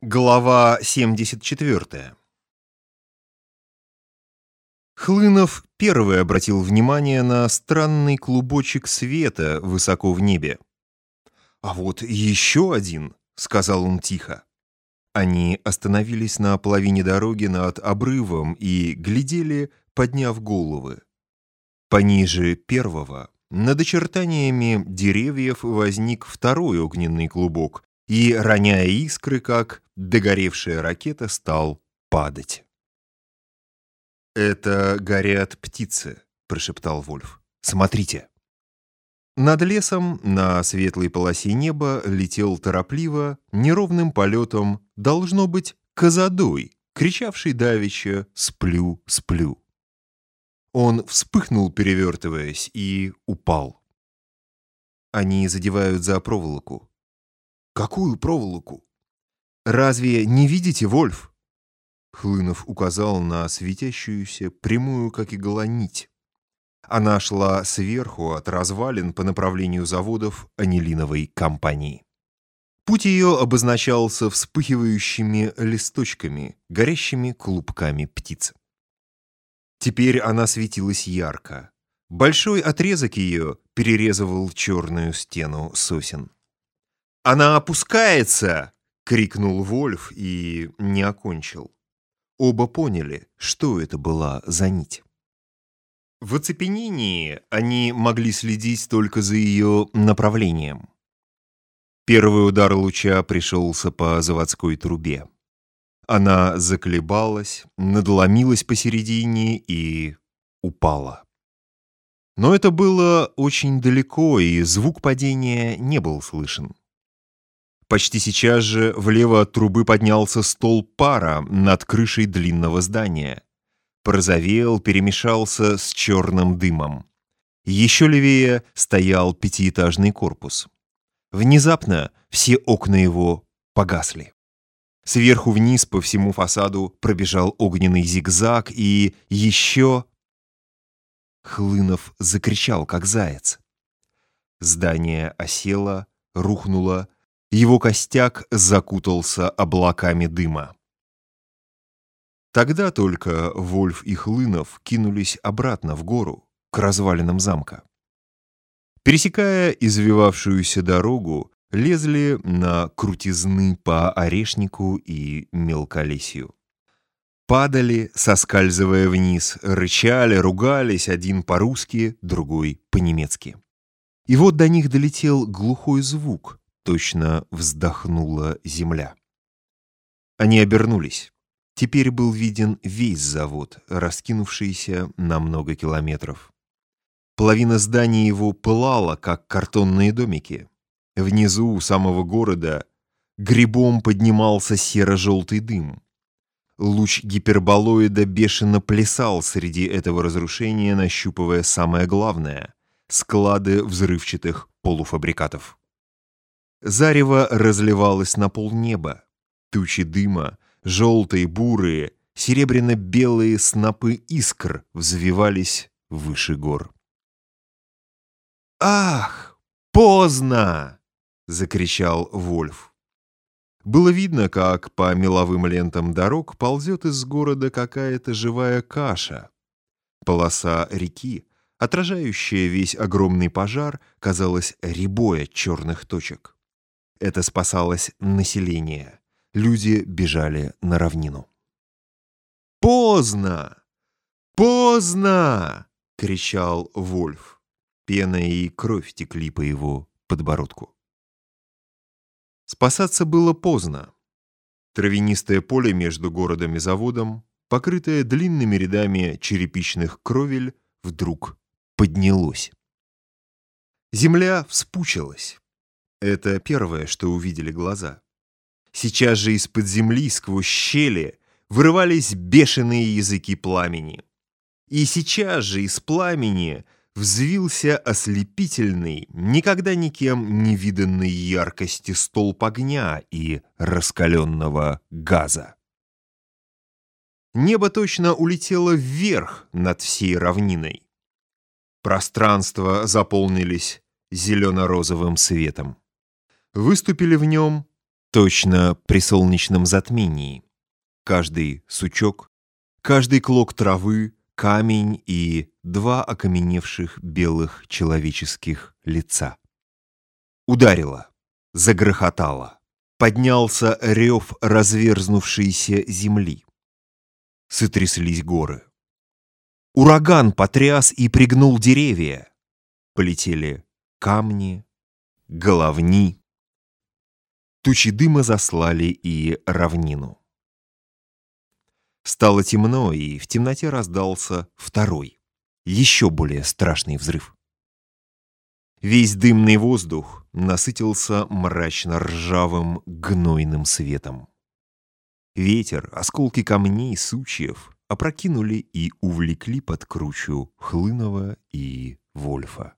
Глава 74 Хлынов первый обратил внимание на странный клубочек света высоко в небе. «А вот еще один», — сказал он тихо. Они остановились на половине дороги над обрывом и глядели, подняв головы. Пониже первого, над очертаниями деревьев, возник второй огненный клубок, и, роняя искры, как догоревшая ракета, стал падать. «Это горят птицы», — прошептал Вольф. «Смотрите». Над лесом на светлой полосе неба летел торопливо, неровным полетом, должно быть, козадой, кричавший давеча «Сплю, сплю». Он вспыхнул, перевертываясь, и упал. Они задевают за проволоку. «Какую проволоку?» «Разве не видите, Вольф?» Хлынов указал на светящуюся, прямую, как игла, нить. Она шла сверху от развалин по направлению заводов анилиновой компании. Путь ее обозначался вспыхивающими листочками, горящими клубками птиц. Теперь она светилась ярко. Большой отрезок ее перерезывал черную стену сосен. «Она опускается!» — крикнул Вольф и не окончил. Оба поняли, что это была за нить. В оцепенении они могли следить только за ее направлением. Первый удар луча пришелся по заводской трубе. Она заколебалась, надломилась посередине и упала. Но это было очень далеко, и звук падения не был слышен. Почти сейчас же влево от трубы поднялся стол пара над крышей длинного здания. Порозовел, перемешался с черным дымом. Еще левее стоял пятиэтажный корпус. Внезапно все окна его погасли. Сверху вниз по всему фасаду пробежал огненный зигзаг и еще... Хлынов закричал, как заяц. Здание осело, рухнуло, его костяк закутался облаками дыма. Тогда только Вольф и Хлынов кинулись обратно в гору, к развалинам замка. Пересекая извивавшуюся дорогу, лезли на крутизны по орешнику и мелколесью. Падали, соскальзывая вниз, рычали, ругались, один по-русски, другой по-немецки. И вот до них долетел глухой звук, Точно вздохнула земля. Они обернулись. Теперь был виден весь завод, раскинувшийся на много километров. Половина зданий его пылала, как картонные домики. Внизу, у самого города, грибом поднимался серо-желтый дым. Луч гиперболоида бешено плясал среди этого разрушения, нащупывая самое главное — склады взрывчатых полуфабрикатов. Зарево разливалось на полнеба. Тучи дыма, желтые, бурые, серебряно-белые снопы искр взвивались выше гор. «Ах, поздно!» — закричал Вольф. Было видно, как по меловым лентам дорог ползет из города какая-то живая каша. Полоса реки, отражающая весь огромный пожар, казалась рябой от черных точек. Это спасалось население. Люди бежали на равнину. «Поздно! Поздно!» — кричал Вольф. Пена и кровь текли по его подбородку. Спасаться было поздно. Травянистое поле между городом и заводом, покрытое длинными рядами черепичных кровель, вдруг поднялось. Земля вспучилась. Это первое, что увидели глаза. Сейчас же из-под земли, сквозь щели, вырывались бешеные языки пламени. И сейчас же из пламени взвился ослепительный, никогда никем не виданный яркости столб огня и раскаленного газа. Небо точно улетело вверх над всей равниной. Пространства заполнились зелено-розовым светом. Выступили в нем Точно при солнечном затмении. Каждый сучок, каждый клок травы, камень и два окаменевших белых человеческих лица. Ударило, загрохотало, поднялся рев разверзнувшейся земли. Сотряслись горы. Ураган потряс и пригнул деревья. Полетели камни, головни. Тучи дыма заслали и равнину. Стало темно, и в темноте раздался второй, еще более страшный взрыв. Весь дымный воздух насытился мрачно-ржавым гнойным светом. Ветер, осколки камней, сучьев опрокинули и увлекли под кручу Хлынова и Вольфа.